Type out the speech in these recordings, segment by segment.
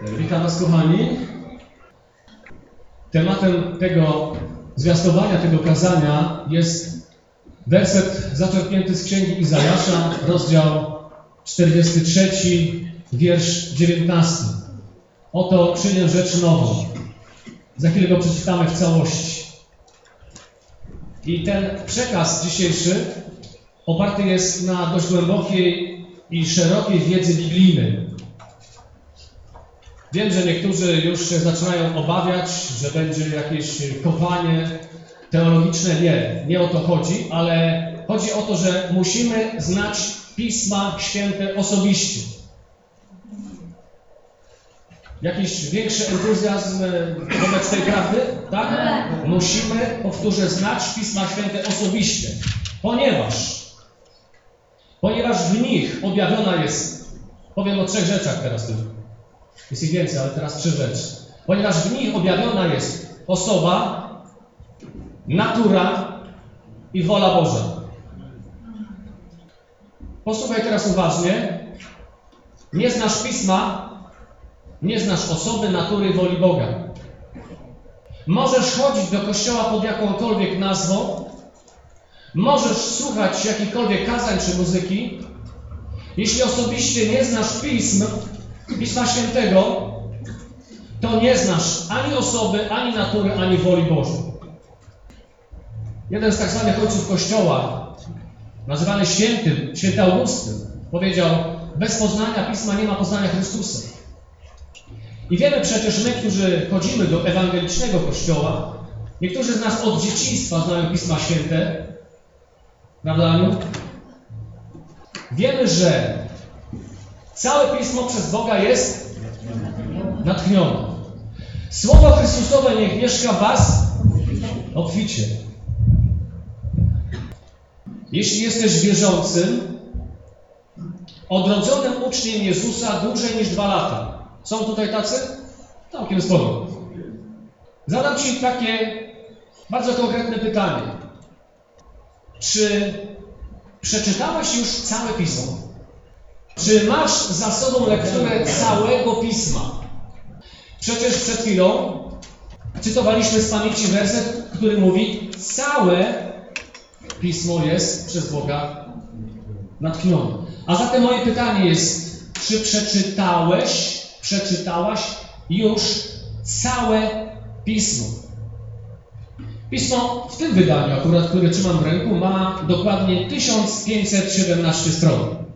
Witam Was kochani. Tematem tego zwiastowania, tego kazania jest werset zaczerpnięty z Księgi Izajasza, rozdział 43, wiersz 19. Oto czynię rzecz nową. Za chwilę go przeczytamy w całości. I ten przekaz dzisiejszy oparty jest na dość głębokiej i szerokiej wiedzy biblijnej. Wiem, że niektórzy już się zaczynają obawiać, że będzie jakieś kopanie teologiczne. Nie, nie o to chodzi, ale chodzi o to, że musimy znać Pisma Święte osobiście. Jakiś większy entuzjazm wobec tej prawdy? Tak? Musimy, powtórzę, znać Pisma Święte osobiście, ponieważ, ponieważ w nich objawiona jest, powiem o trzech rzeczach teraz tylko. Jest ich więcej, ale teraz trzy rzeczy. Ponieważ w nich objawiona jest osoba, natura i wola Boża. Posłuchaj teraz uważnie. Nie znasz pisma, nie znasz osoby, natury, woli Boga. Możesz chodzić do kościoła pod jakąkolwiek nazwą, możesz słuchać jakichkolwiek kazań czy muzyki. Jeśli osobiście nie znasz pism, Pisma Świętego, to nie znasz ani osoby, ani natury, ani woli Bożej. Jeden z tak zwanych ojców Kościoła, nazywany świętym, święty Augustyn, powiedział, bez poznania Pisma nie ma poznania Chrystusa. I wiemy przecież my, którzy chodzimy do ewangelicznego Kościoła, niektórzy z nas od dzieciństwa znają Pisma Święte, prawda? Wiemy, że Całe Pismo przez Boga jest natchnione. Słowo Chrystusowe niech mieszka w Was obficie. Jeśli jesteś wierzącym, odrodzonym uczniem Jezusa dłużej niż dwa lata. Są tutaj tacy? Całkiem sporo. Zadam Ci takie bardzo konkretne pytanie. Czy przeczytałeś już całe Pismo? Czy masz za sobą lekturę całego pisma? Przecież przed chwilą cytowaliśmy z pamięci werset, który mówi: Całe pismo jest przez Boga natchnione. A zatem moje pytanie jest: czy przeczytałeś, przeczytałaś już całe pismo? Pismo w tym wydaniu, akurat które trzymam w ręku, ma dokładnie 1517 stron.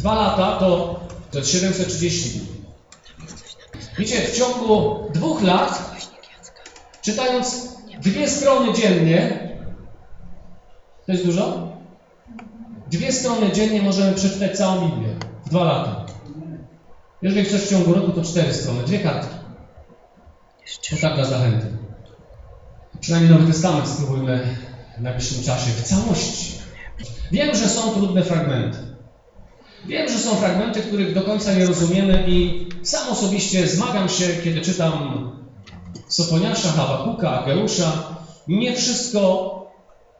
Dwa lata to, jest 730 dni. Wiecie, w ciągu dwóch lat, czytając dwie strony dziennie, to jest dużo? Dwie strony dziennie możemy przeczytać całą Biblię. W dwa lata. Jeżeli chcesz w ciągu roku, to cztery strony, dwie kartki. To tak dla zachęty. Przynajmniej Nowy Testament spróbujmy w najbliższym czasie w całości. Wiem, że są trudne fragmenty. Wiem, że są fragmenty, których do końca nie rozumiemy i sam osobiście zmagam się, kiedy czytam Sofoniasza, Habakuka, Ageusza. Nie wszystko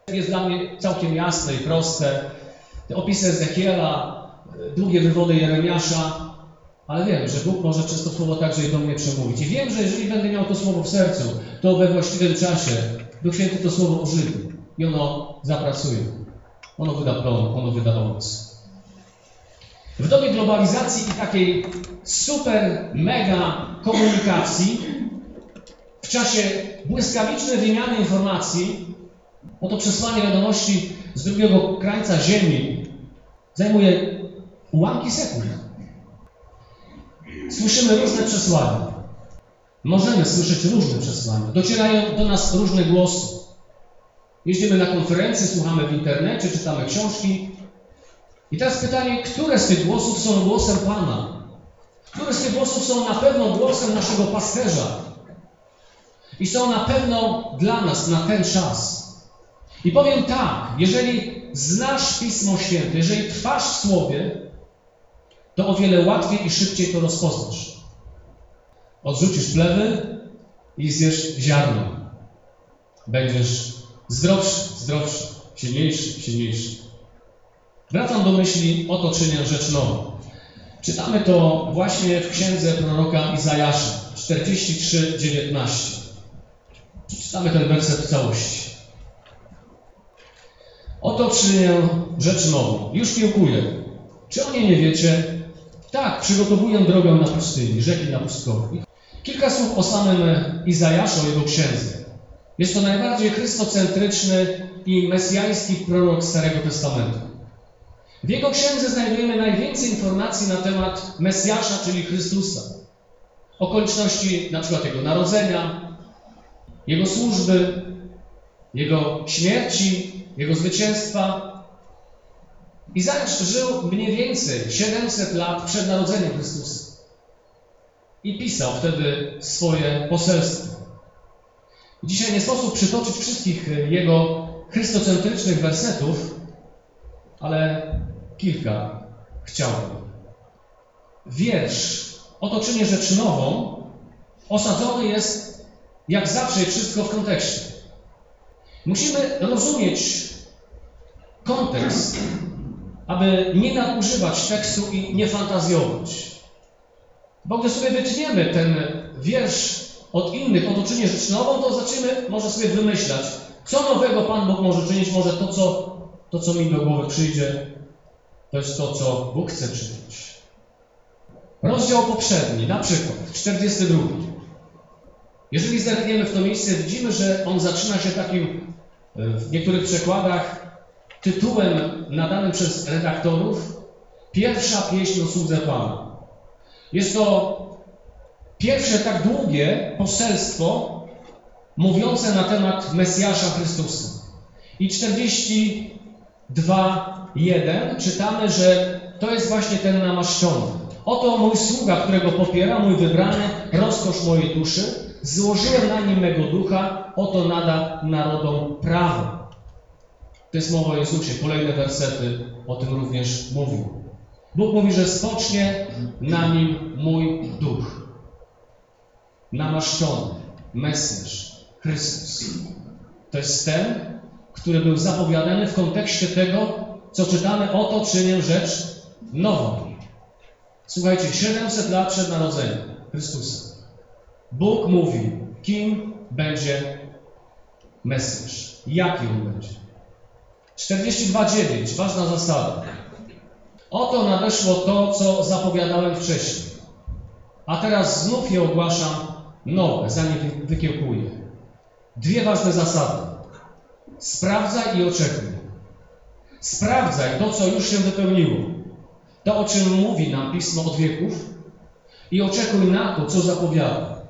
jest dla mnie całkiem jasne i proste. Te opisy Ezechiela, długie wywody Jeremiasza, ale wiem, że Bóg może przez to słowo także i do mnie przemówić. I wiem, że jeżeli będę miał to słowo w sercu, to we właściwym czasie Duch Święty to słowo ożywi i ono zapracuje. Ono wyda plon, ono wyda owoc. W dobie globalizacji i takiej super, mega komunikacji, w czasie błyskawicznej wymiany informacji, oto przesłanie wiadomości z drugiego krańca Ziemi zajmuje ułamki sekund. Słyszymy różne przesłania. Możemy słyszeć różne przesłania. Docierają do nas różne głosy. Jeździmy na konferencje, słuchamy w internecie, czytamy książki, i teraz pytanie, które z tych głosów są głosem Pana? Które z tych głosów są na pewno głosem naszego pasterza? I są na pewno dla nas na ten czas. I powiem tak, jeżeli znasz Pismo Święte, jeżeli trwasz w Słowie, to o wiele łatwiej i szybciej to rozpoznasz. Odrzucisz plewy i zjesz ziarno. Będziesz zdrowszy, zdrowszy, silniejszy, silniejszy. Wracam do myśli, oto czynię rzecz nową. Czytamy to właśnie w księdze proroka Izajasza 43:19. Przeczytamy ten werset w całości. Oto czynię rzecz nową. Już kiełkuję. Czy o niej nie wiecie? Tak, przygotowuję drogę na pustyni, rzeki na pustkowi. Kilka słów o samym Izajaszu, o jego księdze. Jest to najbardziej chrystocentryczny i mesjański prorok Starego Testamentu. W jego księdze znajdujemy najwięcej informacji na temat Mesjasza, czyli Chrystusa. Okoliczności na przykład Jego narodzenia, Jego służby, Jego śmierci, Jego zwycięstwa. Izajasz żył mniej więcej 700 lat przed narodzeniem Chrystusa i pisał wtedy swoje poselstwo. Dzisiaj nie sposób przytoczyć wszystkich jego chrystocentrycznych wersetów, ale kilka chciałbym. Wiersz Oto czynię rzecz nową osadzony jest jak zawsze wszystko w kontekście. Musimy rozumieć kontekst, aby nie nadużywać tekstu i nie fantazjować. Bo gdy sobie wytniemy ten wiersz od innych, oto czynię rzecz nową, to zaczniemy może sobie wymyślać, co nowego Pan Bóg może czynić, może to, co, to, co mi do głowy przyjdzie, to jest to, co Bóg chce czynić. Rozdział poprzedni, na przykład 42. Jeżeli zerkniemy w to miejsce, widzimy, że on zaczyna się takim w niektórych przekładach tytułem nadanym przez redaktorów Pierwsza pieśń o słudze Pana. Jest to pierwsze tak długie poselstwo mówiące na temat Mesjasza Chrystusa. I 42.1 czytamy, że to jest właśnie ten namaszczony. Oto mój sługa, którego popiera, mój wybrany, rozkosz mojej duszy. Złożyłem na nim mego ducha, oto nada narodom prawo. To jest mowa o Jezusie. Kolejne wersety o tym również mówią. Bóg mówi, że spocznie na nim mój duch. Namaszczony, Mesjasz, Chrystus. To jest ten, który był zapowiadany w kontekście tego, co czytamy, oto czynię rzecz nową. Słuchajcie, 700 lat przed narodzeniem Chrystusa. Bóg mówi, kim będzie Mesjasz, jaki on będzie. 42.9, ważna zasada. Oto nadeszło to, co zapowiadałem wcześniej. A teraz znów je ogłaszam nowe, zanim wykiełkuję. Dwie ważne zasady. Sprawdzaj i oczekuj. Sprawdzaj to, co już się wypełniło. To, o czym mówi nam Pismo od wieków i oczekuj na to, co zapowiada.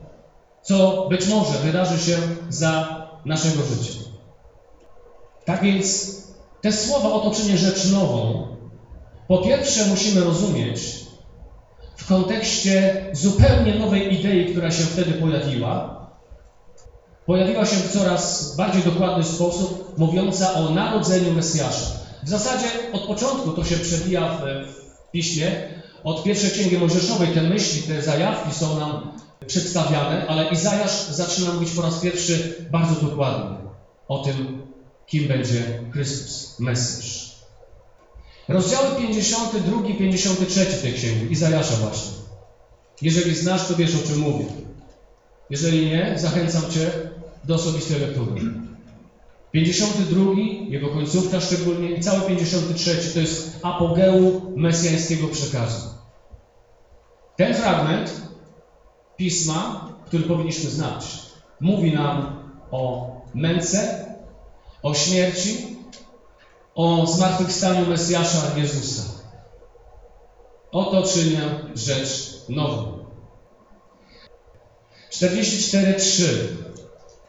Co być może wydarzy się za naszego życia. Tak więc te słowa otoczenie rzecz nową, po pierwsze musimy rozumieć w kontekście zupełnie nowej idei, która się wtedy pojawiła. Pojawiła się w coraz bardziej dokładny sposób, mówiąca o narodzeniu Mesjasza. W zasadzie od początku to się przewija w, w piśmie, od pierwszej księgi Mojżeszowej te myśli, te zajawki są nam przedstawiane, ale Izajasz zaczyna mówić po raz pierwszy bardzo dokładnie o tym, kim będzie Chrystus, Mesjasz. Rozdziały 52 i 53 tej księgi, Izajasza właśnie. Jeżeli znasz, to wiesz, o czym mówię. Jeżeli nie, zachęcam Cię do osobistej lektury. 52, jego końcówka szczególnie, i cały 53 to jest apogeum mesjańskiego przekazu. Ten fragment pisma, który powinniśmy znać, mówi nam o męce, o śmierci, o zmartwychwstaniu Mesjasza Jezusa. Oto czynię rzecz nową. 44.3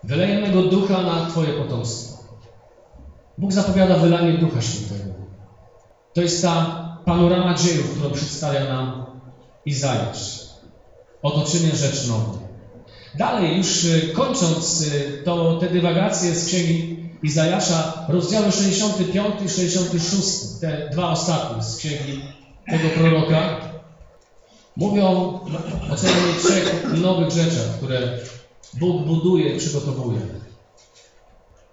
Wyleję mego ducha na Twoje potomstwo. Bóg zapowiada wylanie Ducha Świętego. To jest ta panorama dziejów, którą przedstawia nam Izajasz. Oto czynię rzecz nową. Dalej, już kończąc to, te dywagacje z księgi Izajasza, rozdziały 65 i 66, te dwa ostatnie z księgi tego proroka, mówią o co najmniej trzech nowych rzeczach, które Bóg buduje przygotowuje.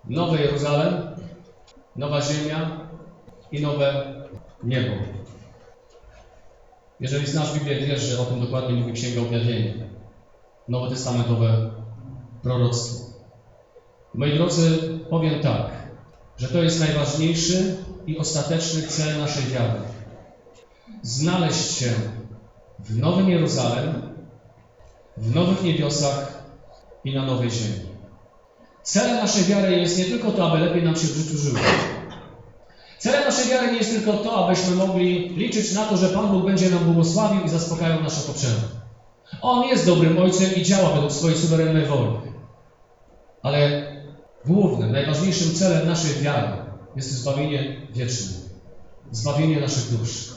Nowe Jeruzalem, nowa ziemia i nowe niebo. Jeżeli znasz Biblię, wiesz, że o tym dokładnie mówi Księga Objawienia. Nowe Testamentowe proroctwo. Moi drodzy, powiem tak, że to jest najważniejszy i ostateczny cel naszej wiary. Znaleźć się w Nowym Jeruzalem, w nowych niebiosach i na nowej ziemi. Celem naszej wiary jest nie tylko to, aby lepiej nam się w życiu żyło. Celem naszej wiary nie jest tylko to, abyśmy mogli liczyć na to, że Pan Bóg będzie nam błogosławił i zaspokajał nasze potrzeby. On jest dobrym Ojcem i działa według swojej suwerennej woli. Ale głównym, najważniejszym celem naszej wiary jest zbawienie wieczne. Zbawienie naszych dusz.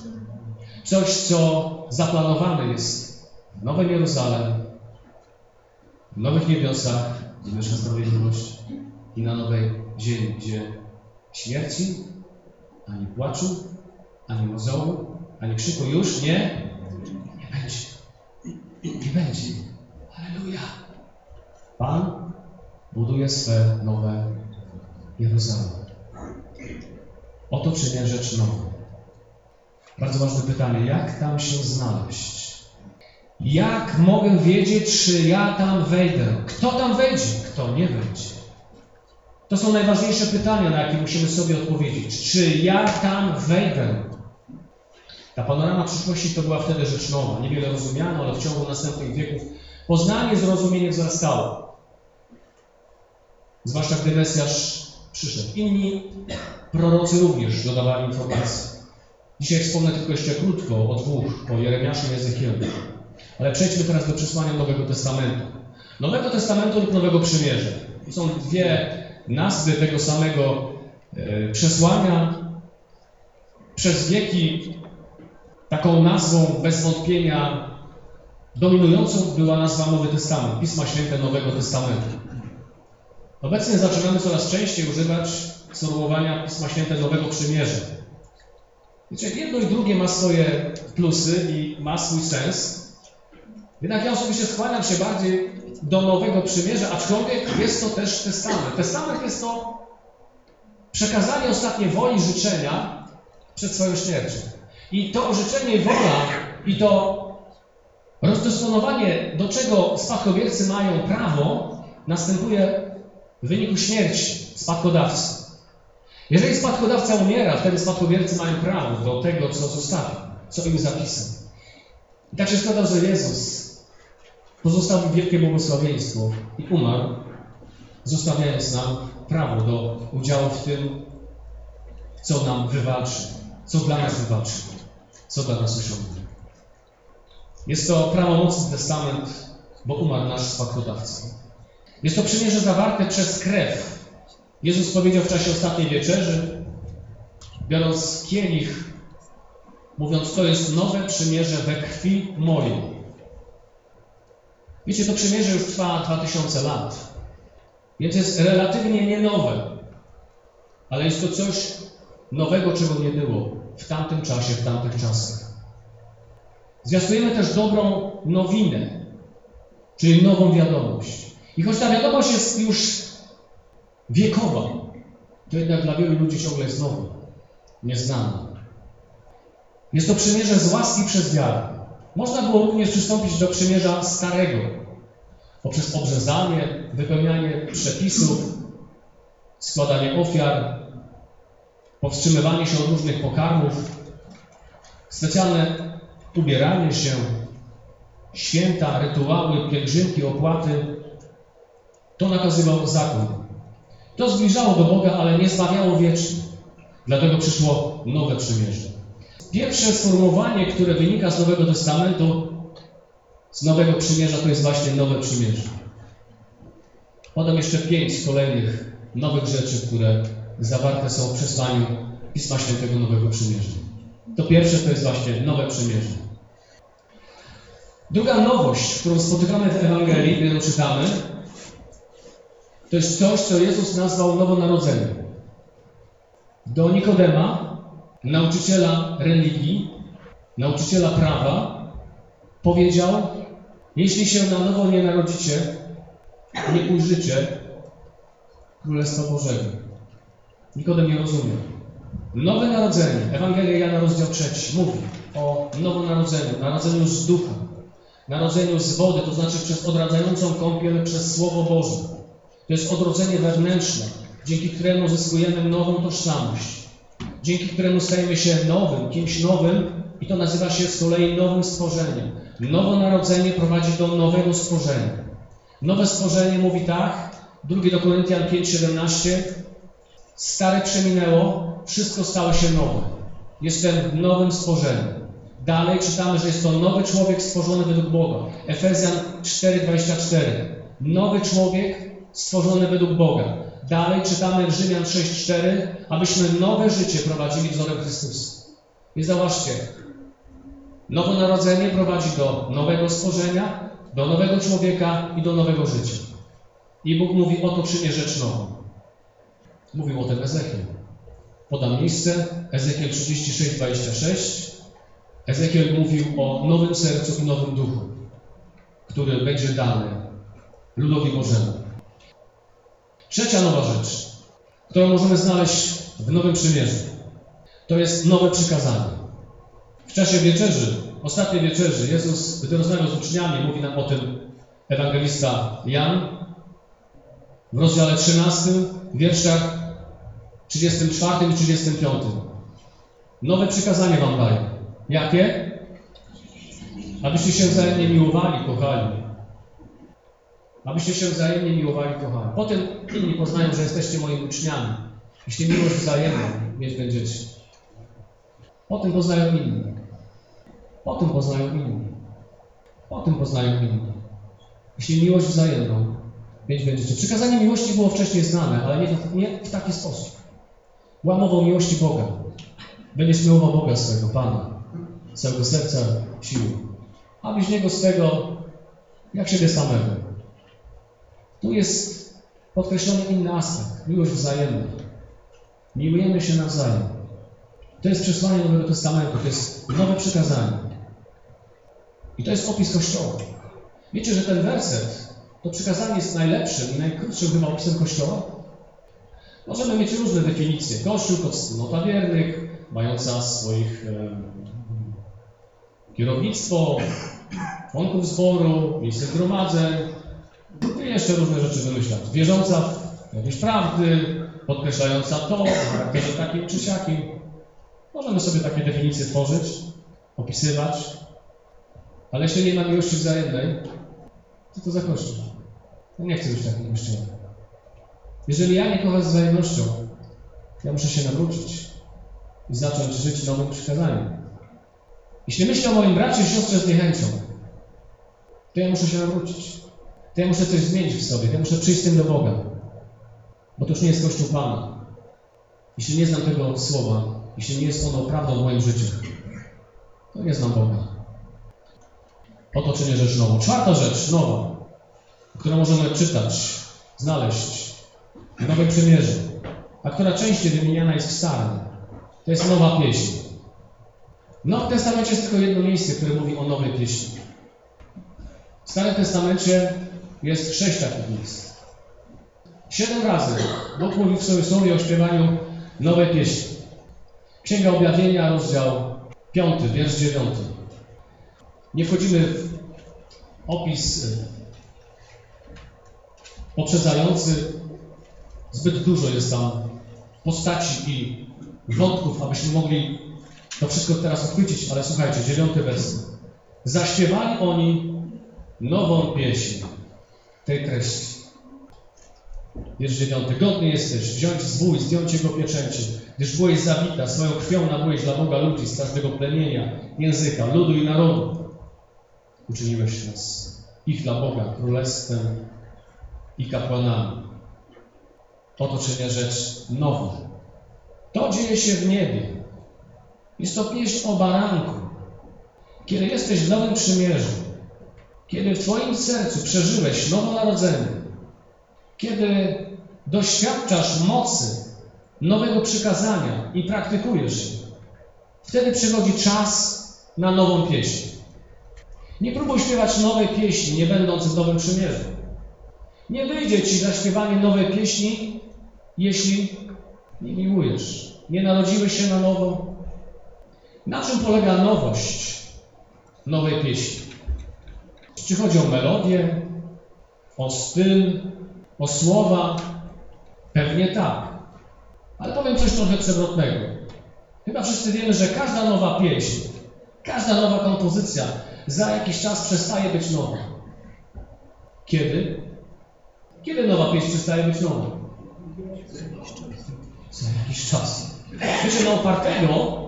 Coś, co zaplanowane jest w Nowym Jeruzalem, w nowych niebiosach, gdzie mieszka sprawiedliwość i na nowej ziemi, gdzie śmierci, ani płaczu, ani mozołu, ani krzyku już nie, nie będzie. Nie będzie. Halleluja. Pan buduje swe nowe Jeruzalem. Oto czynię rzecz nową. Bardzo ważne pytanie, jak tam się znaleźć? Jak mogę wiedzieć, czy ja tam wejdę? Kto tam wejdzie? Kto nie wejdzie? To są najważniejsze pytania, na jakie musimy sobie odpowiedzieć. Czy ja tam wejdę? Ta panorama przyszłości to była wtedy rzecz nowa. Niewiele rozumiano, ale w ciągu następnych wieków poznanie, zrozumienie wzrastało. Zwłaszcza gdy Mesjasz przyszedł. Inni prorocy również dodawali informacje. Dzisiaj wspomnę tylko jeszcze krótko o dwóch, o Jeremiaszu i Ezechielu. Ale przejdźmy teraz do przesłania Nowego Testamentu. Nowego Testamentu lub Nowego Przymierza. Są dwie nazwy tego samego e, przesłania. Przez wieki taką nazwą bez wątpienia dominującą była nazwa Nowy Testament, Pisma Święte Nowego Testamentu. Obecnie zaczynamy coraz częściej używać sformułowania Pisma Święte Nowego Przymierza. Wiecie, jedno i drugie ma swoje plusy i ma swój sens. Jednak ja osobiście skłaniam się bardziej do Nowego Przymierza, aczkolwiek jest to też testament. Testament jest to przekazanie ostatniej woli życzenia przed swoją śmiercią. I to życzenie wola, i to rozdysponowanie, do czego spadkobiercy mają prawo, następuje w wyniku śmierci spadkodawcy. Jeżeli spadkodawca umiera, wtedy spadkobiercy mają prawo do tego, co zostawił, co im zapisał. I tak się składa, że Jezus pozostawił wielkie błogosławieństwo i umarł, zostawiając nam prawo do udziału w tym, co nam wywalczy, co dla nas wywalczy, co dla nas osiągnie. Jest to prawomocny testament, bo umarł nasz spadkodawca. Jest to przymierze zawarte przez krew. Jezus powiedział w czasie ostatniej wieczerzy, biorąc kielich, mówiąc, to jest nowe przymierze we krwi mojej. Wiecie, to przymierze już trwa 2000 lat, więc jest relatywnie nie nowe, ale jest to coś nowego, czego nie było w tamtym czasie, w tamtych czasach. Zwiastujemy też dobrą nowinę, czyli nową wiadomość. I choć ta wiadomość jest już wiekowa, to jednak dla wielu ludzi ciągle jest nowa, nieznana. Jest to przymierze z łaski przez wiarę. Można było również przystąpić do przymierza starego, poprzez obrzezanie, wypełnianie przepisów, składanie ofiar, powstrzymywanie się od różnych pokarmów, specjalne ubieranie się, święta, rytuały, pielgrzymki, opłaty. To nakazywał zakon. To zbliżało do Boga, ale nie zbawiało wiecznie. Dlatego przyszło nowe przymierze. Pierwsze sformułowanie, które wynika z Nowego Testamentu, z Nowego Przymierza, to jest właśnie Nowe Przymierze. Podam jeszcze pięć kolejnych nowych rzeczy, które zawarte są w przesłaniu Pisma Świętego Nowego Przymierza. To pierwsze to jest właśnie Nowe Przymierze. Druga nowość, którą spotykamy w Ewangelii, ją czytamy, to jest coś, co Jezus nazwał nowonarodzeniem. Do Nikodema, nauczyciela religii, nauczyciela prawa, powiedział, jeśli się na nowo nie narodzicie, nie ujrzycie Królestwa Bożego. Nikodem nie rozumiał. Nowe narodzenie, Ewangelia Jana, rozdział 3, mówi, o nowonarodzeniu, narodzeniu z ducha, narodzeniu z wody, to znaczy przez odradzającą kąpiel przez Słowo Boże. To jest odrodzenie wewnętrzne, dzięki któremu zyskujemy nową tożsamość, dzięki któremu stajemy się nowym, kimś nowym i to nazywa się z kolei nowym stworzeniem. Nowonarodzenie prowadzi do nowego stworzenia. Nowe stworzenie mówi tak, 2 do Koryntian 5,17 Stare przeminęło, wszystko stało się nowe. Jestem nowym stworzeniem. Dalej czytamy, że jest to nowy człowiek stworzony według Boga. Efezjan 4,24 Nowy człowiek stworzony według Boga. Dalej czytamy Rzymian 6,4 abyśmy nowe życie prowadzili wzorem Chrystusa. I zauważcie, nowonarodzenie prowadzi do nowego stworzenia, do nowego człowieka i do nowego życia. I Bóg mówi, oto czynię rzecz nową. Mówił o tym Ezechiel. Podam miejsce, Ezekiel 36, 26. Ezekiel mówił o nowym sercu i nowym duchu, który będzie dany ludowi Bożemu. Trzecia nowa rzecz, którą możemy znaleźć w Nowym Przymierzu, to jest nowe przykazanie. W czasie wieczerzy, ostatniej wieczerzy, Jezus, gdy rozmawiał z uczniami, mówi nam o tym ewangelista Jan w rozdziale 13, w wierszach 34 i 35. Nowe przykazanie wam daję. Jakie? Abyście się wzajemnie miłowali, kochali. Abyście się wzajemnie miłowali, kochali. Potem inni poznają, że jesteście moimi uczniami. Jeśli miłość wzajemną mieć będziecie. Potem poznają inni. Potem poznają inni. Potem poznają inni. Jeśli miłość wzajemną mieć będziecie. Przykazanie miłości było wcześniej znane, ale nie, nie w taki sposób. Była mowa miłości Boga. Będziesz miłował Boga swego Pana, całego serca, siły, a bliźniego swego jak siebie samego. Tu jest podkreślony inny aspekt, miłość wzajemna. Miłujemy się nawzajem. To jest przesłanie Nowego Testamentu, to jest nowe przykazanie. I to jest opis Kościoła. Wiecie, że ten werset, to przykazanie jest najlepszym i najkrótszym chyba opisem Kościoła? Możemy mieć różne definicje. Kościół to wspólnota wiernych, mająca swoich e, kierownictwo, członków zboru, miejsce zgromadzeń jeszcze różne rzeczy wymyślać. Wierząca jakieś prawdy, podkreślająca to, charakterze takim czy siakim. Możemy sobie takie definicje tworzyć, opisywać, ale jeśli nie ma miłości wzajemnej, co to za kościół? Ja nie chcę być takim kościołem. Jeżeli ja nie kocham z wzajemnością, ja muszę się nawrócić i zacząć żyć nowym przykazaniem. Jeśli myślę o moim bracie i siostrze z niechęcią, to ja muszę się nawrócić. To ja muszę coś zmienić w sobie, to ja muszę przyjść z tym do Boga. Bo to już nie jest Kościół Pana. Jeśli nie znam tego słowa, jeśli nie jest ono prawdą w moim życiu, to nie znam Boga. Oto czynię rzecz nową. Czwarta rzecz nowa, którą możemy czytać, znaleźć w Nowym Przymierzu, a która częściej wymieniana jest w Starym. To jest nowa pieśń. W Testamencie jest tylko jedno miejsce, które mówi o nowej pieśni. W Starym Testamencie jest sześć takich miejsc. Siedem razy Bóg mówi w swoim słowie o śpiewaniu nowej pieśni. Księga Objawienia, rozdział 5, wiersz 9. Nie wchodzimy w opis y, poprzedzający. Zbyt dużo jest tam postaci i wątków, abyśmy mogli to wszystko teraz uchwycić, ale słuchajcie, dziewiąty werset. Zaśpiewali oni nową pieśń tej treści. Wiersz dziewiąty. Godny jesteś wziąć zwój, zdjąć jego pieczęcie, gdyż byłeś zabita, swoją krwią nabyłeś dla Boga ludzi z każdego plemienia, języka, ludu i narodu. Uczyniłeś nas ich dla Boga królestwem i kapłanami. Oto czynię rzecz nową. To dzieje się w niebie. Jest to pieśń o baranku. Kiedy jesteś w Nowym Przymierzu, kiedy w Twoim sercu przeżyłeś nowonarodzenie, kiedy doświadczasz mocy nowego przykazania i praktykujesz je, wtedy przychodzi czas na nową pieśń. Nie próbuj śpiewać nowej pieśni, nie będąc w Nowym Przymierzu. Nie wyjdzie Ci zaśpiewanie nowej pieśni, jeśli nie miłujesz, nie narodziłeś się na nowo, Na czym polega nowość nowej pieśni? Czy chodzi o melodię, o styl, o słowa? Pewnie tak. Ale powiem coś trochę przewrotnego. Chyba wszyscy wiemy, że każda nowa pieśń, każda nowa kompozycja za jakiś czas przestaje być nowa. Kiedy? Kiedy nowa pieśń przestaje być nowa? Za jakiś czas. Wiecie, na opartego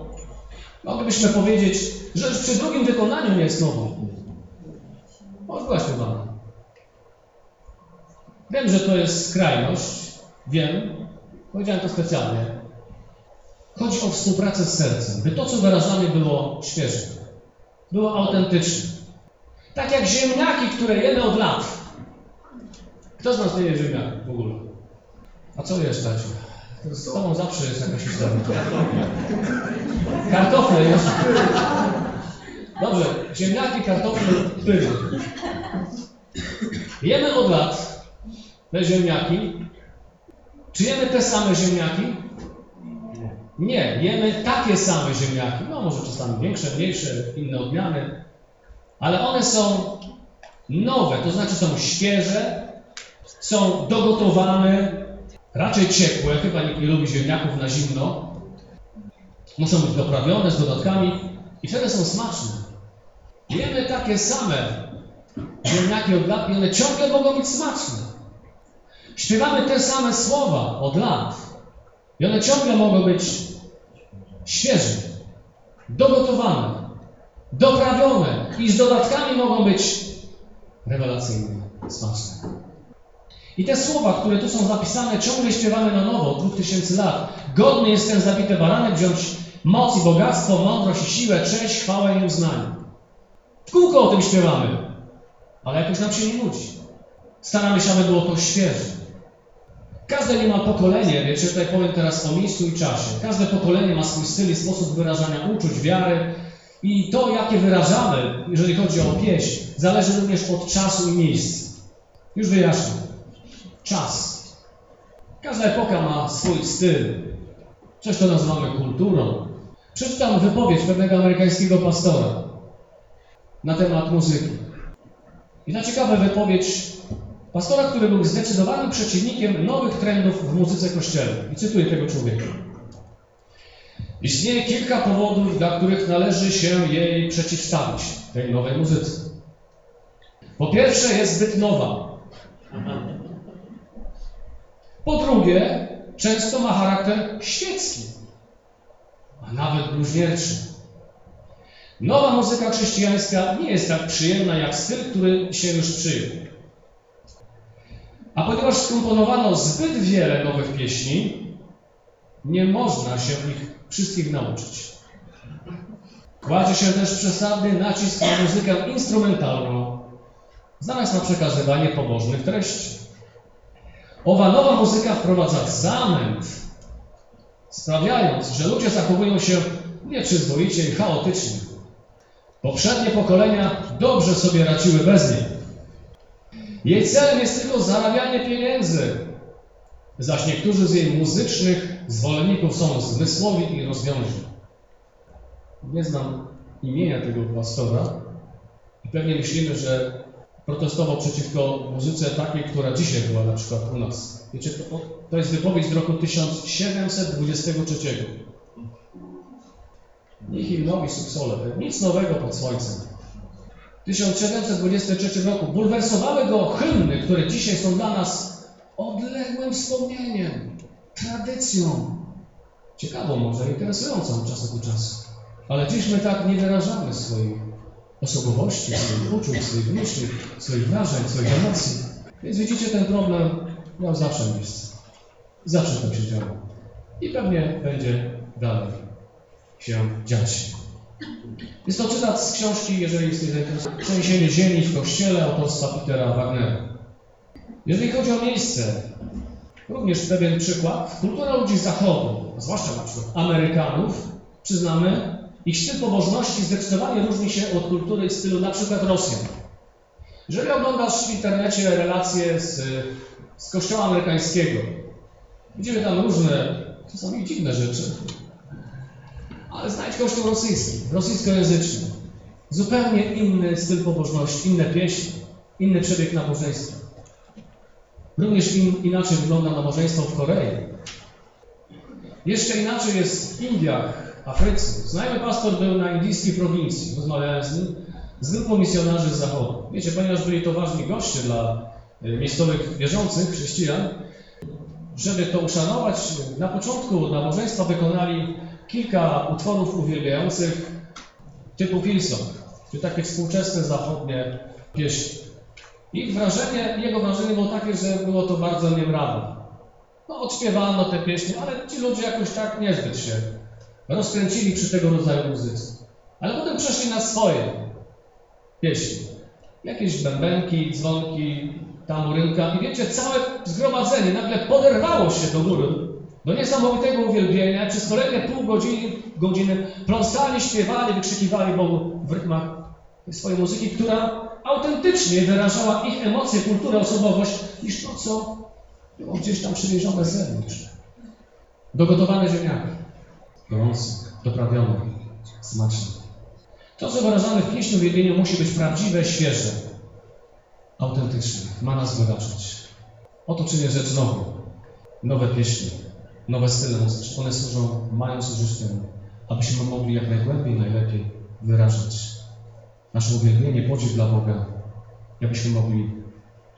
moglibyśmy powiedzieć, że już przy drugim wykonaniu nie jest nową. O, właśnie Pana. Wiem, że to jest skrajność. Wiem. Powiedziałem to specjalnie. Chodzi o współpracę z sercem, by to, co wyrażamy, było świeże, było autentyczne. Tak jak ziemniaki, które jemy od lat. Kto z nas nie je ziemniaki w ogóle? A co jesz, Taciu? Z tobą zawsze jest jakaś historia. Kartofle jesz. Dobrze, ziemniaki, kartofle, pyry. Jemy od lat te ziemniaki. Czy jemy te same ziemniaki? Nie, jemy takie same ziemniaki. No może czasami większe, mniejsze, inne odmiany. Ale one są nowe, to znaczy są świeże, są dogotowane, raczej ciepłe, chyba nikt nie lubi ziemniaków na zimno. Muszą być doprawione z dodatkami i wtedy są smaczne. Jemy takie same ziemniaki od lat i one ciągle mogą być smaczne. Śpiewamy te same słowa od lat i one ciągle mogą być świeże, dogotowane, doprawione i z dodatkami mogą być rewelacyjne, smaczne. I te słowa, które tu są zapisane, ciągle śpiewamy na nowo od 2000 lat. Godny jest ten zabity baranek wziąć moc i bogactwo, mądrość i siłę, cześć, chwałę i uznanie. W kółko o tym śpiewamy, ale jakoś nam się nie nudzi. Staramy się, aby było to świeże. Każde niemal pokolenie, wiecie, tutaj powiem teraz o miejscu i czasie, każde pokolenie ma swój styl i sposób wyrażania uczuć, wiary i to, jakie wyrażamy, jeżeli chodzi o pieśń, zależy również od czasu i miejsca. Już wyjaśnię. Czas. Każda epoka ma swój styl. Coś, co nazywamy kulturą. Przeczytam wypowiedź pewnego amerykańskiego pastora na temat muzyki. I ta ciekawa wypowiedź pastora, który był zdecydowanym przeciwnikiem nowych trendów w muzyce kościelnej. I cytuję tego człowieka. Istnieje kilka powodów, dla których należy się jej przeciwstawić, tej nowej muzyce. Po pierwsze, jest zbyt nowa. Po drugie, często ma charakter świecki, a nawet bluźnierczy. Nowa muzyka chrześcijańska nie jest tak przyjemna jak styl, który się już przyjął. A ponieważ skomponowano zbyt wiele nowych pieśni, nie można się ich wszystkich nauczyć. Kładzie się też przesadny nacisk na muzykę instrumentalną, zamiast na przekazywanie pobożnych treści. Owa nowa muzyka wprowadza zamęt, sprawiając, że ludzie zachowują się nieprzyzwoicie i chaotycznie. Poprzednie pokolenia dobrze sobie radziły bez niej. Jej celem jest tylko zarabianie pieniędzy, zaś niektórzy z jej muzycznych zwolenników są zmysłowi i rozwiążni. Nie znam imienia tego pastora i pewnie myślimy, że protestował przeciwko muzyce takiej, która dzisiaj była na przykład u nas. Wiecie, to, to jest wypowiedź z roku 1723. Nihil novi sub nic nowego pod słońcem. W 1723 roku bulwersowały go hymny, które dzisiaj są dla nas odległym wspomnieniem, tradycją. Ciekawą może, interesującą od czasu do czasu. Ale dziś my tak nie wyrażamy swojej osobowości, swoich uczuć, swoich myśli, swoich wrażeń, swoich emocji. Więc widzicie, ten problem miał zawsze miejsce. Zawsze tak się działo. I pewnie będzie dalej się dziać. Jest to cytat z książki, jeżeli jesteś zainteresowany, Trzęsienie ziemi w kościele autorstwa Petera Wagnera. Jeżeli chodzi o miejsce, również pewien przykład. Kultura ludzi zachodu, zwłaszcza na przykład Amerykanów, przyznamy, ich styl pobożności zdecydowanie różni się od kultury i stylu na przykład Rosjan. Jeżeli oglądasz w internecie relacje z, z kościoła amerykańskiego, widzimy tam różne, czasami dziwne rzeczy, Ale znajdź kościół rosyjski, rosyjskojęzyczny. Zupełnie inny styl pobożności, inne pieśni, inny przebieg nabożeństwa. Również in, inaczej wygląda nabożeństwo w Korei. Jeszcze inaczej jest w Indiach, Afryce. Znajomy pastor był na indyjskiej prowincji, rozmawiałem z nim, z grupą misjonarzy z zachodu. Wiecie, ponieważ byli to ważni goście dla y, miejscowych wierzących, chrześcijan, żeby to uszanować, na początku nabożeństwa wykonali kilka utworów uwielbiających typu Hillsong, czy takie współczesne zachodnie pieśni. Ich wrażenie, jego wrażenie było takie, że było to bardzo niemrawne. No, odśpiewano te pieśni, ale ci ludzie jakoś tak niezbyt się rozkręcili przy tego rodzaju muzyce. Ale potem przeszli na swoje pieśni. Jakieś bębenki, dzwonki, tamurynka i wiecie, całe zgromadzenie nagle poderwało się do góry, do niesamowitego uwielbienia. Przez kolejne pół godziny, godziny pląsali, śpiewali, wykrzykiwali Bogu w rytmach swojej muzyki, która autentycznie wyrażała ich emocje, kulturę, osobowość, niż to, co było gdzieś tam przywiezione z zewnątrz. Dogotowane ziemniaki. Gorące, doprawione, smaczne. To, co wyrażamy w pieśni uwielbienia, musi być prawdziwe, świeże, autentyczne. Ma nas wyrażać. Oto czynię rzecz nową. Nowe pieśni, nowe style muzyczne. One służą, mają służyć temu, abyśmy mogli jak najgłębiej, najlepiej wyrażać nasze uwielbienie, podziw dla Boga, abyśmy mogli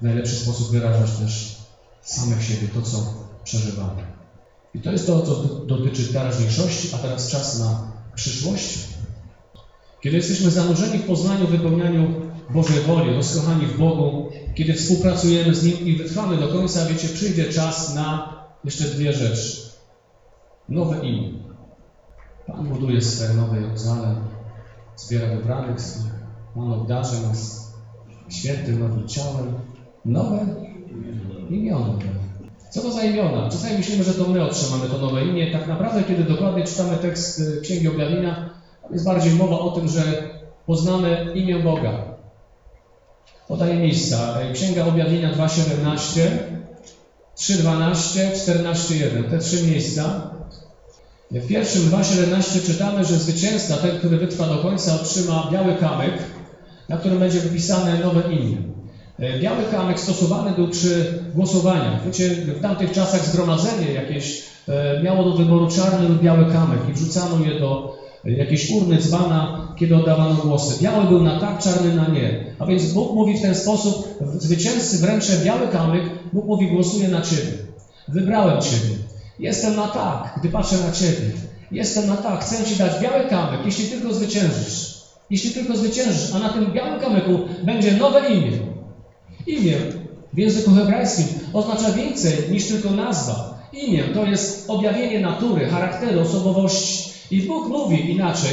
w najlepszy sposób wyrażać też samych siebie, to, co przeżywamy. I to jest to, co dotyczy teraźniejszości, a teraz czas na przyszłość. Kiedy jesteśmy zanurzeni w poznaniu, wypełnianiu Bożej woli, rozkochani w Bogu, kiedy współpracujemy z Nim i wytrwamy do końca, wiecie, przyjdzie czas na jeszcze dwie rzeczy. Nowe imię. Pan buduje swe nowe Jeruzalem, zbiera wybranych swych, Pan obdarza nas świętym nowym ciałem, nowe imiona. Co to za imiona? Czasami myślimy, że to my otrzymamy to nowe imię. Tak naprawdę, kiedy dokładnie czytamy tekst y, Księgi Objawienia, jest bardziej mowa o tym, że poznamy imię Boga. Podaję miejsca. Księga Objawienia 2.17, 3.12, 14.1. Te trzy miejsca. W pierwszym 2.17 czytamy, że zwycięzca, ten, który wytrwa do końca, otrzyma biały kamyk, na którym będzie wypisane nowe imię. E, Biały kamyk stosowany był przy głosowaniach. Wiecie, w tamtych czasach zgromadzenie jakieś e, miało do wyboru czarny lub biały kamyk i wrzucano je do jakiejś urny dzbana, kiedy oddawano głosy. Biały był na tak, czarny na nie. A więc Bóg mówi w ten sposób, zwycięzcy wręczę biały kamyk, Bóg mówi głosuję na Ciebie. Wybrałem Ciebie. Jestem na tak, gdy patrzę na Ciebie. Jestem na tak, chcę Ci dać biały kamyk, jeśli tylko zwyciężysz. Jeśli tylko zwyciężysz, a na tym białym kamyku będzie nowe imię. Imię w języku hebrajskim oznacza więcej niż tylko nazwa. Imię to jest objawienie natury, charakteru, osobowości. I Bóg mówi inaczej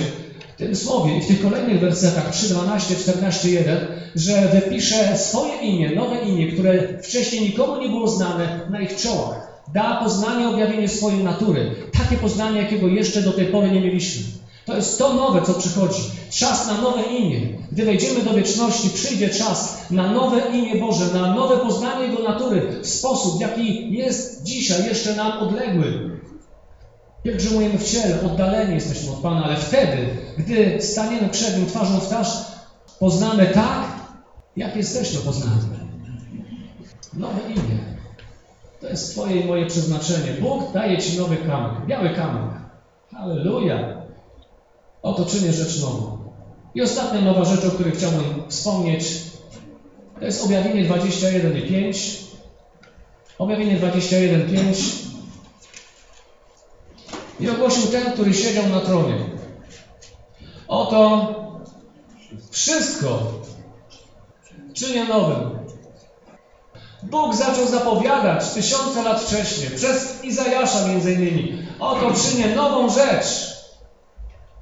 w tym słowie i w tych kolejnych wersetach 3, 12, 14, 1, że wypisze swoje imię, nowe imię, które wcześniej nikomu nie było znane na ich czołach. Da poznanie, objawienie swojej natury. Takie poznanie, jakiego jeszcze do tej pory nie mieliśmy. To jest to nowe, co przychodzi. Czas na nowe imię. Gdy wejdziemy do wieczności, przyjdzie czas na nowe imię Boże, na nowe poznanie Jego natury w sposób, jaki jest dzisiaj jeszcze nam odległy. Pielgrzymujemy w ciele, oddaleni jesteśmy od Pana, ale wtedy, gdy staniemy przed Nim twarzą w twarz, poznamy tak, jak jesteśmy poznani. Nowe imię. To jest Twoje i moje przeznaczenie. Bóg daje Ci nowy kamyk, biały kamyk. Halleluja! Oto czynię rzecz nową. I ostatnia nowa rzecz, o której chciałbym wspomnieć, to jest objawienie 21.5. Objawienie 21.5. I ogłosił ten, który siedział na tronie. Oto wszystko czynię nowym. Bóg zaczął zapowiadać tysiące lat wcześniej, przez Izajasza między innymi. Oto czynię nową rzecz.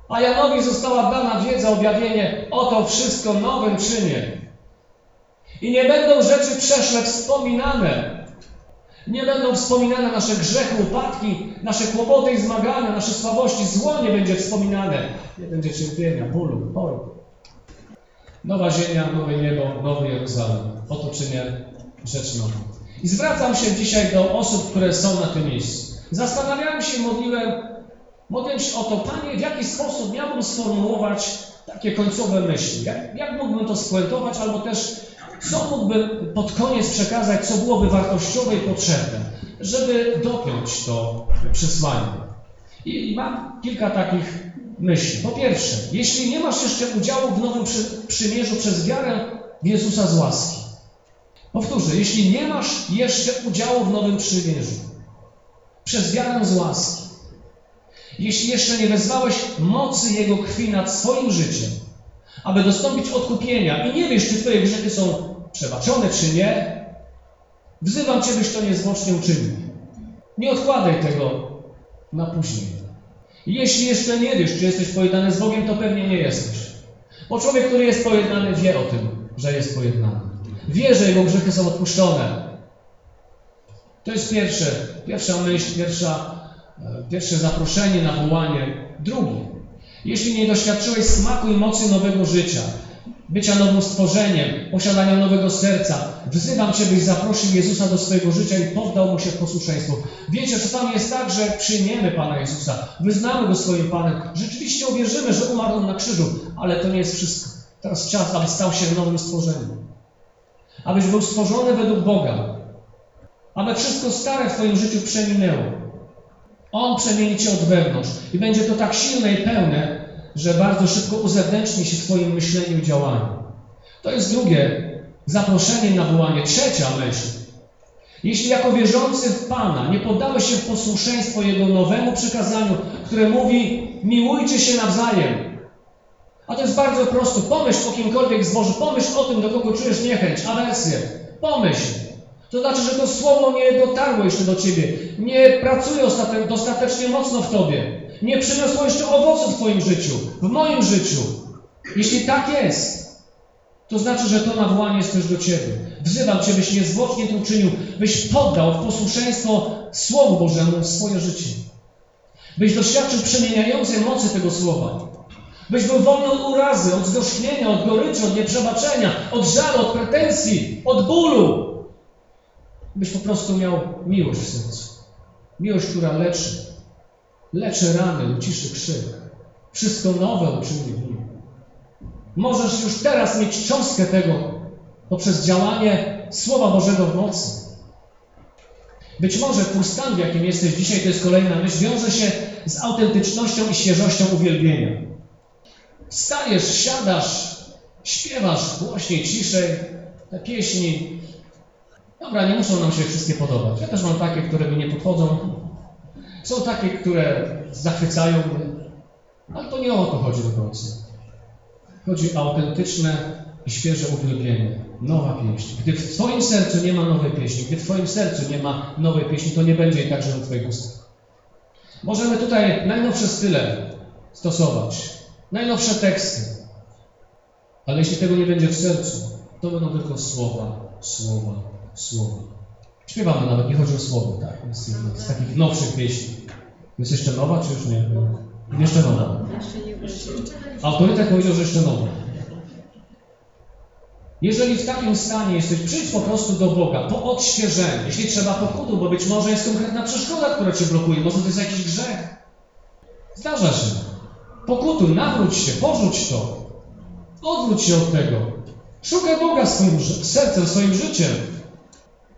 A Janowi została dana wiedza, objawienie, oto wszystko nowym czynię. I nie będą rzeczy przeszłe wspominane. Nie będą wspominane nasze grzechy, upadki, nasze kłopoty i zmagania, nasze słabości. Zło nie będzie wspominane. Nie będzie cierpienia, bólu, boju. Nowa ziemia, nowe niebo, nowy Jeruzalem. Oto czynię rzecz nową. I zwracam się dzisiaj do osób, które są na tym miejscu. Zastanawiałem się modliłem, Modlę się o to, Panie, w jaki sposób miałbym sformułować takie końcowe myśli. Jak, jak mógłbym to spuentować, albo też co mógłbym pod koniec przekazać, co byłoby wartościowe i potrzebne, żeby dopiąć to przesłanie. I, mam kilka takich myśli. Po pierwsze, jeśli nie masz jeszcze udziału w nowym przy, przymierzu przez wiarę Jezusa z łaski. Powtórzę, jeśli nie masz jeszcze udziału w nowym przymierzu przez wiarę z łaski, jeśli jeszcze nie wezwałeś mocy Jego krwi nad swoim życiem, aby dostąpić odkupienia i nie wiesz, czy Twoje grzechy są przebaczone, czy nie, wzywam Cię, byś to niezwłocznie uczynił. Nie odkładaj tego na później. Jeśli jeszcze nie wiesz, czy jesteś pojednany z Bogiem, to pewnie nie jesteś. Bo człowiek, który jest pojednany, wie o tym, że jest pojednany. Wie, że jego grzechy są odpuszczone. To jest pierwsze, pierwsza myśl, pierwsza, e, pierwsze zaproszenie na wołanie. Drugie, jeśli nie doświadczyłeś smaku i mocy nowego życia, bycia nowym stworzeniem, posiadania nowego serca, wzywam Cię, byś zaprosił Jezusa do swojego życia i poddał Mu się w posłuszeństwo. Wiecie, czasami jest tak, że przyjmiemy Pana Jezusa, wyznamy Go swoim Panem, rzeczywiście uwierzymy, że umarł On na krzyżu, ale to nie jest wszystko. Teraz czas, aby stał się nowym stworzeniem. Abyś był stworzony według Boga. Aby wszystko stare w Twoim życiu przeminęło. On przemieni Cię od wewnątrz i będzie to tak silne i pełne, że bardzo szybko uzewnętrzni się w Twoim myśleniu i działaniu. To jest drugie zaproszenie na wołanie. Trzecia myśl. Jeśli jako wierzący w Pana nie poddałeś się w posłuszeństwo Jego nowemu przykazaniu, które mówi miłujcie się nawzajem. A to jest bardzo proste. Pomyśl o kimkolwiek z Boży. Pomyśl o tym, do kogo czujesz niechęć, awersję. Pomyśl. To znaczy, że to słowo nie dotarło jeszcze do Ciebie. Nie pracuje dostatecznie mocno w Tobie. Nie przyniosło jeszcze owoców w Twoim życiu, w moim życiu. Jeśli tak jest, to znaczy, że to nawołanie jest też do Ciebie. Wzywam Cię, byś niezwłocznie to uczynił, byś poddał w posłuszeństwo Słowu Bożemu swoje życie. Byś doświadczył przemieniającej mocy tego Słowa. Byś był wolny od urazy, od zgorzknienia, od goryczy, od nieprzebaczenia, od żalu, od pretensji, od bólu. Byś po prostu miał miłość w sercu. Miłość, która leczy. Leczy rany, uciszy krzyk. Wszystko nowe uczyni w nim. Możesz już teraz mieć cząstkę tego poprzez działanie Słowa Bożego w mocy. Być może twój stan, w jakim jesteś dzisiaj, to jest kolejna myśl, wiąże się z autentycznością i świeżością uwielbienia. Stajesz, siadasz, śpiewasz głośniej, ciszej, te pieśni. Dobra, nie muszą nam się wszystkie podobać. Ja też mam takie, które mi nie podchodzą. Są takie, które zachwycają mnie. Ale to nie o to chodzi do końca. Chodzi o autentyczne i świeże uwielbienie. Nowa pieśń. Gdy w Twoim sercu nie ma nowej pieśni, gdy w Twoim sercu nie ma nowej pieśni, to nie będzie i także w Twoich ustach. Możemy tutaj najnowsze style stosować, najnowsze teksty. Ale jeśli tego nie będzie w sercu, to będą tylko słowa, słowa, słowa. Śpiewamy nawet, nie chodzi o słowo, tak? Jest jedna z takich nowszych pieśni. Jest jeszcze nowa, czy już nie? Jeszcze nowa. Autorytet powiedział, że jeszcze nowa. Jeżeli w takim stanie jesteś, przyjdź po prostu do Boga, po odświeżeniu. Jeśli trzeba pokutu, bo być może jest konkretna przeszkoda, która Cię blokuje, może to jest jakiś grzech. Zdarza się. Pokutuj, nawróć się, porzuć to. Odwróć się od tego. Szukaj Boga swoim sercem, swoim życiem.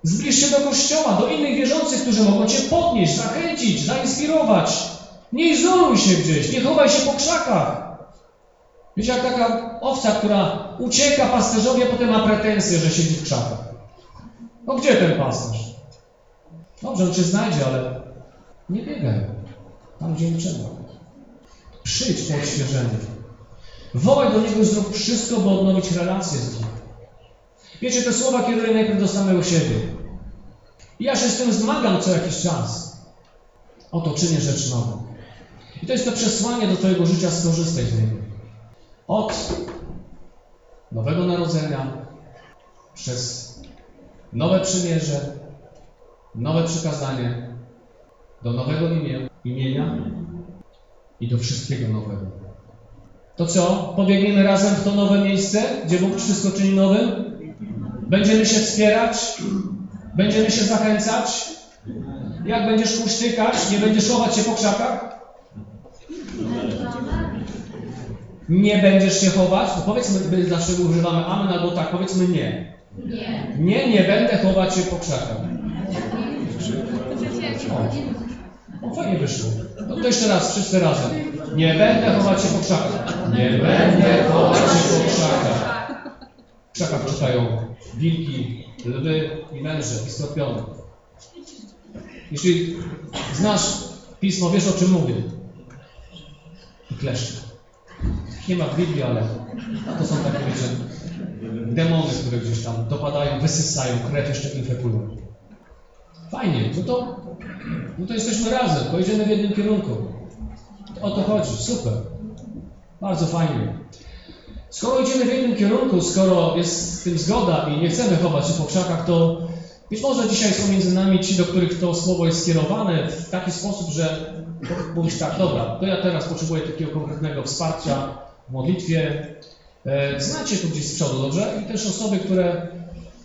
Zbliż się do Kościoła, do innych wierzących, którzy mogą Cię podnieść, zachęcić, zainspirować. Nie izoluj się gdzieś, nie chowaj się po krzakach. Wiecie, jak taka owca, która ucieka pasterzowi, a potem ma pretensje, że siedzi w krzakach. No gdzie ten pasterz? Dobrze, on Cię znajdzie, ale nie biegaj tam, gdzie nie trzeba. Przyjdź po odświeżenie. Wołaj do Niego i zrób wszystko, by odnowić relacje z Nim. Wiecie, te słowa kieruję najpierw do samego siebie. Ja się z tym zmagam co jakiś czas. Oto czynię rzecz nową. I to jest to przesłanie do Twojego życia, skorzystaj z niego. Od nowego narodzenia, przez nowe przymierze, nowe przykazanie, do nowego imienia i do wszystkiego nowego. To co? Pobiegniemy razem w to nowe miejsce, gdzie Bóg wszystko czyni nowym? Będziemy się wspierać? Będziemy się zachęcać? Jak będziesz kusztykać? Nie będziesz chować się po krzakach? Nie będziesz się chować? No powiedzmy, my zawsze używamy amen albo tak, powiedzmy nie. Nie. Nie, nie będę chować się po krzakach. O, fajnie wyszło. No to jeszcze raz, wszyscy razem. Nie będę chować się po krzakach. Nie będę chować się po krzakach. W krzakach czekają wilki, lwy i męże i skorpiony. Jeśli znasz pismo, wiesz o czym mówię. I kleszcze. Nie ma w Biblii, ale to są takie, wiecie, demony, które gdzieś tam dopadają, wysysają, krew jeszcze infekują. Fajnie, no to, no to jesteśmy razem, pojedziemy w jednym kierunku. O to chodzi, super. Bardzo fajnie. Skoro idziemy w jednym kierunku, skoro jest z tym zgoda i nie chcemy chować się po krzakach, to być może dzisiaj są między nami ci, do których to słowo jest skierowane w taki sposób, że mówisz tak, dobra, to ja teraz potrzebuję takiego konkretnego wsparcia w modlitwie. E, Znacie tu gdzieś z przodu, dobrze? I też osoby, które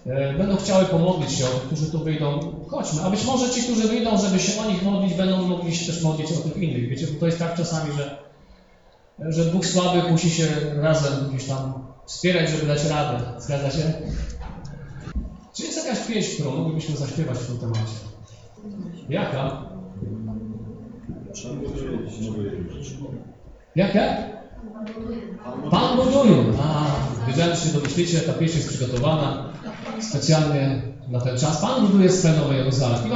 e, będą chciały pomodlić się którzy tu wyjdą, chodźmy. A być może ci, którzy wyjdą, żeby się o nich modlić, będą mogli się też modlić o tych innych. Wiecie, bo to jest tak czasami, że, że dwóch słabych musi się razem gdzieś tam wspierać, żeby dać radę. Zgadza się? Czy jest jakaś pieśń, którą moglibyśmy zaśpiewać w tym temacie? Jaka? Jaka? Pan buduje. A, wiedziałem, że się domyślicie, ta pieśń jest przygotowana specjalnie na ten czas. Pan buduje Jeruzalem. I